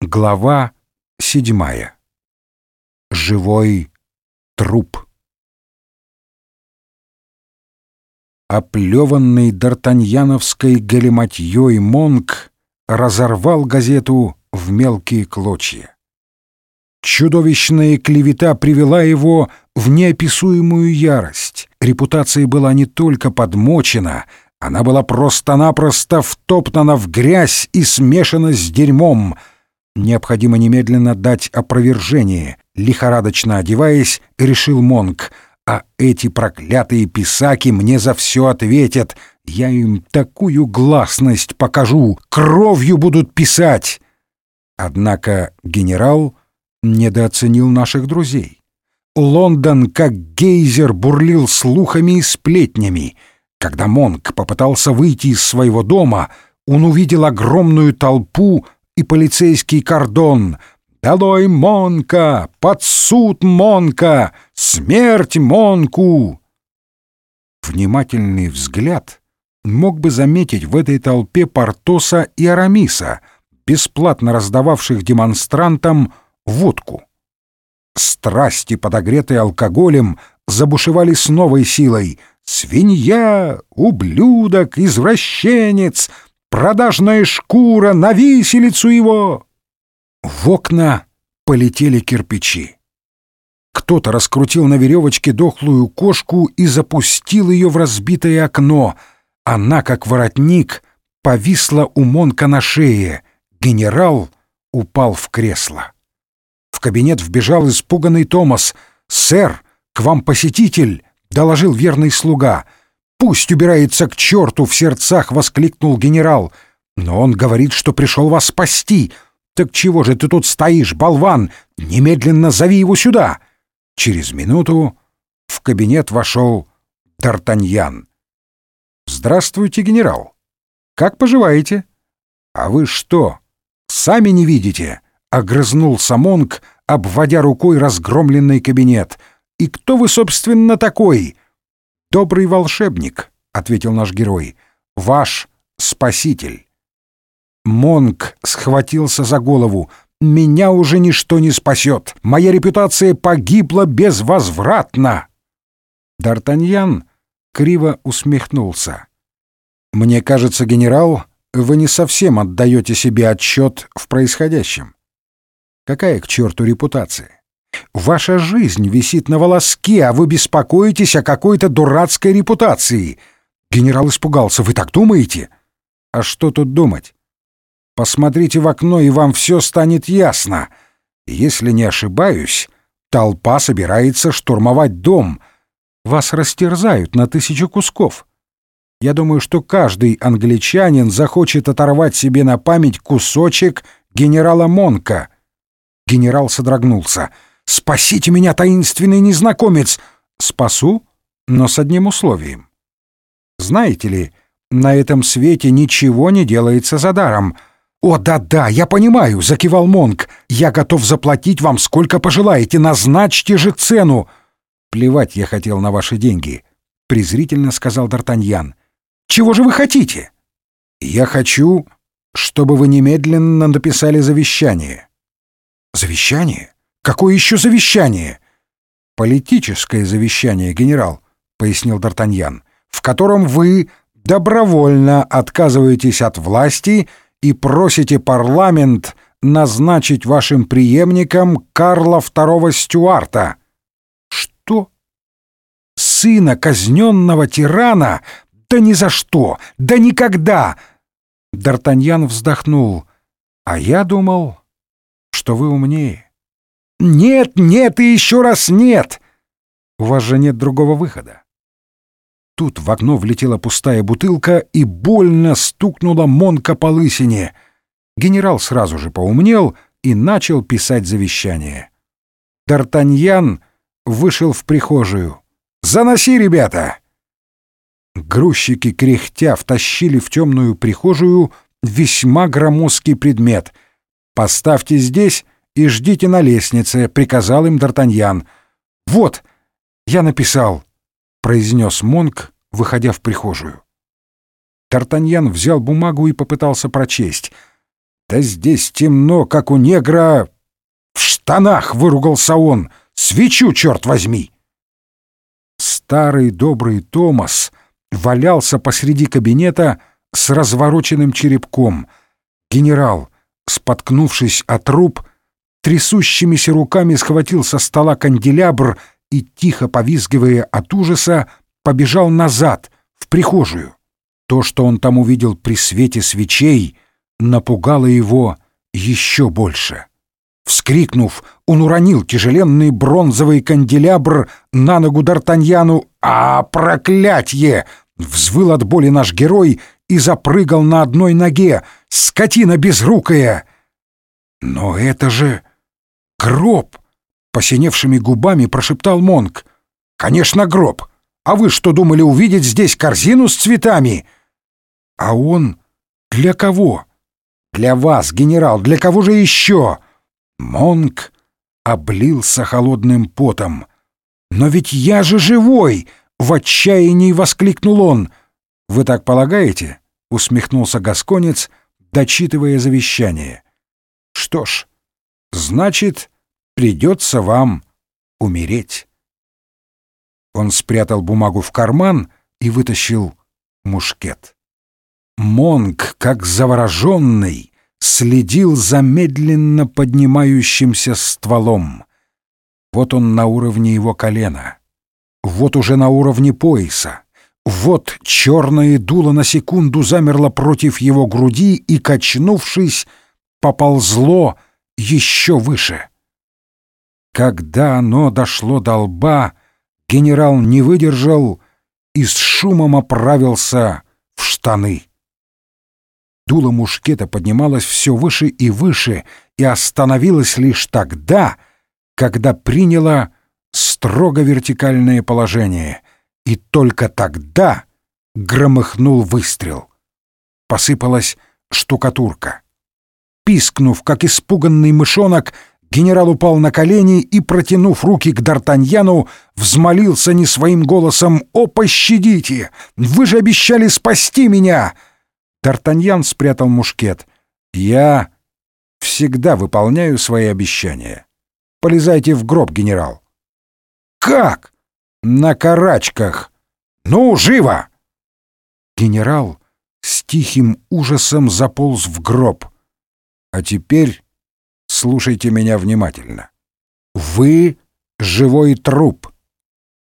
Глава седьмая. Живой труп. Оплеванный д'Артаньяновской галиматьей Монк разорвал газету в мелкие клочья. Чудовищная клевета привела его в неописуемую ярость. Репутация была не только подмочена, она была просто-напросто втоптана в грязь и смешана с дерьмом — Необходимо немедленно дать опровержение. Лихорадочно одеваясь, решил Монк. А эти проклятые писаки мне за все ответят. Я им такую гласность покажу. Кровью будут писать. Однако генерал недооценил наших друзей. Лондон, как гейзер, бурлил слухами и сплетнями. Когда Монк попытался выйти из своего дома, он увидел огромную толпу и полицейский кордон. «Долой Монка! Под суд Монка! Смерть Монку!» Внимательный взгляд мог бы заметить в этой толпе Портоса и Арамиса, бесплатно раздававших демонстрантам водку. Страсти, подогретые алкоголем, забушевали с новой силой. «Свинья! Ублюдок! Извращенец! Продажная шкура! На виселицу его!» В окна полетели кирпичи. Кто-то раскрутил на веревочке дохлую кошку и запустил ее в разбитое окно. Она, как воротник, повисла у Монка на шее. Генерал упал в кресло. В кабинет вбежал испуганный Томас. «Сэр, к вам посетитель!» — доложил верный слуга — «Пусть убирается к черту!» — в сердцах воскликнул генерал. «Но он говорит, что пришел вас спасти. Так чего же ты тут стоишь, болван? Немедленно зови его сюда!» Через минуту в кабинет вошел Д'Артаньян. «Здравствуйте, генерал. Как поживаете?» «А вы что, сами не видите?» — огрызнулся Монк, обводя рукой разгромленный кабинет. «И кто вы, собственно, такой?» «Добрый волшебник», — ответил наш герой, — «ваш спаситель». Монк схватился за голову. «Меня уже ничто не спасет! Моя репутация погибла безвозвратно!» Д'Артаньян криво усмехнулся. «Мне кажется, генерал, вы не совсем отдаете себе отчет в происходящем. Какая к черту репутация? Ваша жизнь висит на волоске, а вы беспокоитесь о какой-то дурацкой репутации. Генерал испугался. Вы так думаете? А что тут думать? Посмотрите в окно, и вам все станет ясно. Если не ошибаюсь, толпа собирается штурмовать дом. Вас растерзают на тысячу кусков. Я думаю, что каждый англичанин захочет оторвать себе на память кусочек генерала Монка. Генерал содрогнулся — «Спасите меня, таинственный незнакомец!» «Спасу, но с одним условием. Знаете ли, на этом свете ничего не делается за даром». «О, да-да, я понимаю», — закивал Монк. «Я готов заплатить вам сколько пожелаете, назначьте же цену». «Плевать я хотел на ваши деньги», — презрительно сказал Д'Артаньян. «Чего же вы хотите?» «Я хочу, чтобы вы немедленно написали завещание». «Завещание? Какое еще завещание? Политическое завещание, генерал, пояснил Д'Артаньян, в котором вы добровольно отказываетесь от власти и просите парламент назначить вашим преемником Карла II Стюарта. Что? Сына казненного тирана? Да ни за что! Да никогда! Д'Артаньян вздохнул. А я думал, что вы умнее. «Нет, нет и еще раз нет!» «У вас же нет другого выхода». Тут в окно влетела пустая бутылка и больно стукнула Монка по лысине. Генерал сразу же поумнел и начал писать завещание. Д'Артаньян вышел в прихожую. «Заноси, ребята!» Грузчики, кряхтя, втащили в темную прихожую весьма громоздкий предмет. «Поставьте здесь и ждите на лестнице», — приказал им Д'Артаньян. «Вот, я написал», — произнес Монк, выходя в прихожую. Д'Артаньян взял бумагу и попытался прочесть. «Да здесь темно, как у негра...» «В штанах!» — выругался он. «Свечу, черт возьми!» Старый добрый Томас валялся посреди кабинета с развороченным черепком. Генерал, споткнувшись от труп, трясущимися руками схватил со стола канделябр и, тихо повизгивая от ужаса, побежал назад, в прихожую. То, что он там увидел при свете свечей, напугало его еще больше. Вскрикнув, он уронил тяжеленный бронзовый канделябр на ногу Д'Артаньяну. «А, проклятье!» — взвыл от боли наш герой и запрыгал на одной ноге. «Скотина безрукая!» «Но это же гроб!» — посиневшими губами прошептал Монк. «Конечно, гроб! А вы что, думали увидеть здесь корзину с цветами?» «А он для кого?» «Для вас, генерал, для кого же еще?» Монк облился холодным потом. «Но ведь я же живой!» — в отчаянии воскликнул он. «Вы так полагаете?» — усмехнулся Гасконец, дочитывая завещание. «Что ж, значит, придется вам умереть». Он спрятал бумагу в карман и вытащил мушкет. Монг, как завороженный, следил за медленно поднимающимся стволом. Вот он на уровне его колена, вот уже на уровне пояса, вот черное дуло на секунду замерло против его груди и, качнувшись, поползло еще выше. Когда оно дошло до лба, генерал не выдержал и с шумом оправился в штаны. Дуло мушкета поднималось все выше и выше и остановилось лишь тогда, когда приняло строго вертикальное положение, и только тогда громыхнул выстрел. Посыпалась штукатурка. Пискнув, как испуганный мышонок, генерал упал на колени и, протянув руки к Д'Артаньяну, взмолился не своим голосом «О, пощадите! Вы же обещали спасти меня!» Д'Артаньян спрятал мушкет. «Я всегда выполняю свои обещания. Полезайте в гроб, генерал». «Как?» «На карачках. Ну, живо!» Генерал с тихим ужасом заполз в гроб. «А теперь слушайте меня внимательно. Вы — живой труп.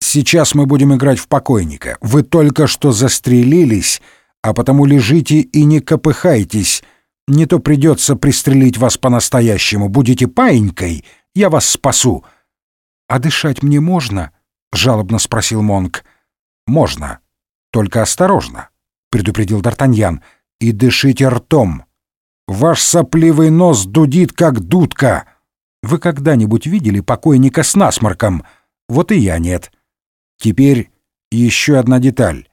Сейчас мы будем играть в покойника. Вы только что застрелились» а потому лежите и не копыхайтесь. Не то придется пристрелить вас по-настоящему. Будете паинькой, я вас спасу». «А дышать мне можно?» — жалобно спросил Монк. «Можно. Только осторожно», — предупредил Д'Артаньян. «И дышите ртом. Ваш сопливый нос дудит, как дудка. Вы когда-нибудь видели покойника с насморком? Вот и я нет. Теперь еще одна деталь.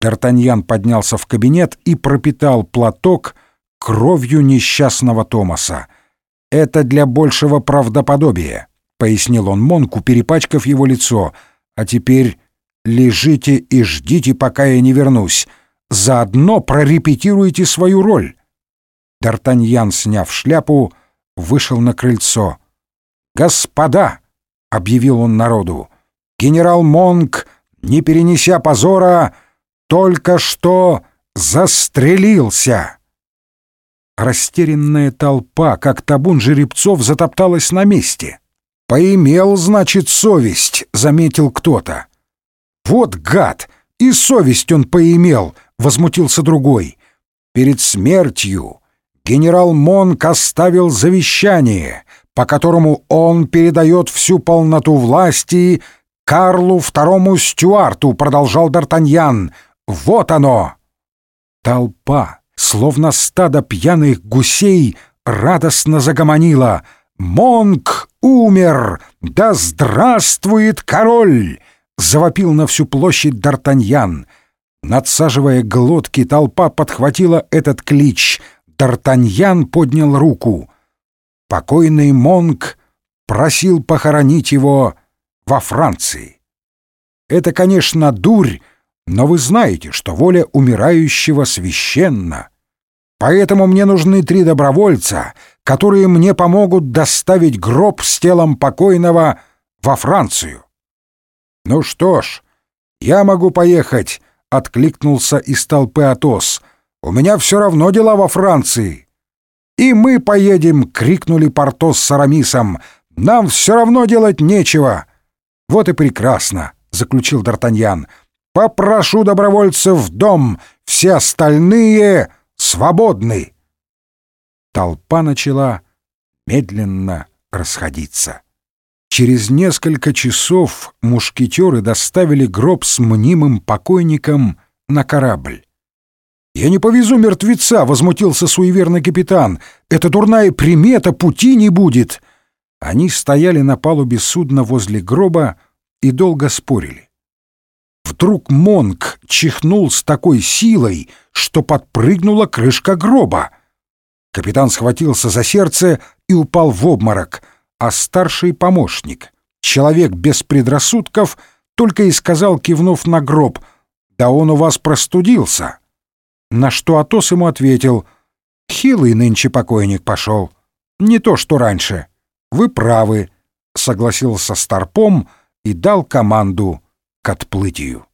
Д'Артаньян поднялся в кабинет и пропитал платок кровью несчастного Томаса. «Это для большего правдоподобия», — пояснил он Монку, перепачкав его лицо. «А теперь лежите и ждите, пока я не вернусь. Заодно прорепетируйте свою роль». Д'Артаньян, сняв шляпу, вышел на крыльцо. «Господа!» — объявил он народу. «Генерал Монк, не перенеся позора, — только что застрелился!» Растерянная толпа, как табун жеребцов, затопталась на месте. «Поимел, значит, совесть», — заметил кто-то. «Вот гад! И совесть он поимел!» — возмутился другой. «Перед смертью генерал Монк оставил завещание, по которому он передает всю полноту власти Карлу II Стюарту», — продолжал Д'Артаньян, — вот оно!» Толпа, словно стадо пьяных гусей, радостно загомонила. «Монк умер! Да здравствует король!» Завопил на всю площадь Д'Артаньян. Надсаживая глотки, толпа подхватила этот клич. Д'Артаньян поднял руку. Покойный Монк просил похоронить его во Франции. Это, конечно, дурь, но вы знаете, что воля умирающего священна. Поэтому мне нужны три добровольца, которые мне помогут доставить гроб с телом покойного во Францию. Ну что ж, я могу поехать, откликнулся из толпы Атос. У меня все равно дела во Франции. И мы поедем, крикнули Портос с Арамисом. Нам все равно делать нечего. Вот и прекрасно, заключил Д'Артаньян. Попрошу добровольцев в дом, все остальные свободны. Толпа начала медленно расходиться. Через несколько часов мушкетеры доставили гроб с мнимым покойником на корабль. «Я не повезу мертвеца», — возмутился суеверный капитан. «Это дурная примета, пути не будет». Они стояли на палубе судна возле гроба и долго спорили. Вдруг Монк чихнул с такой силой, что подпрыгнула крышка гроба. Капитан схватился за сердце и упал в обморок, а старший помощник, человек без предрассудков, только и сказал, кивнув на гроб, «Да он у вас простудился». На что Атос ему ответил, «Хилый нынче покойник пошел, не то что раньше». «Вы правы», — согласился Старпом и дал команду к отплытию.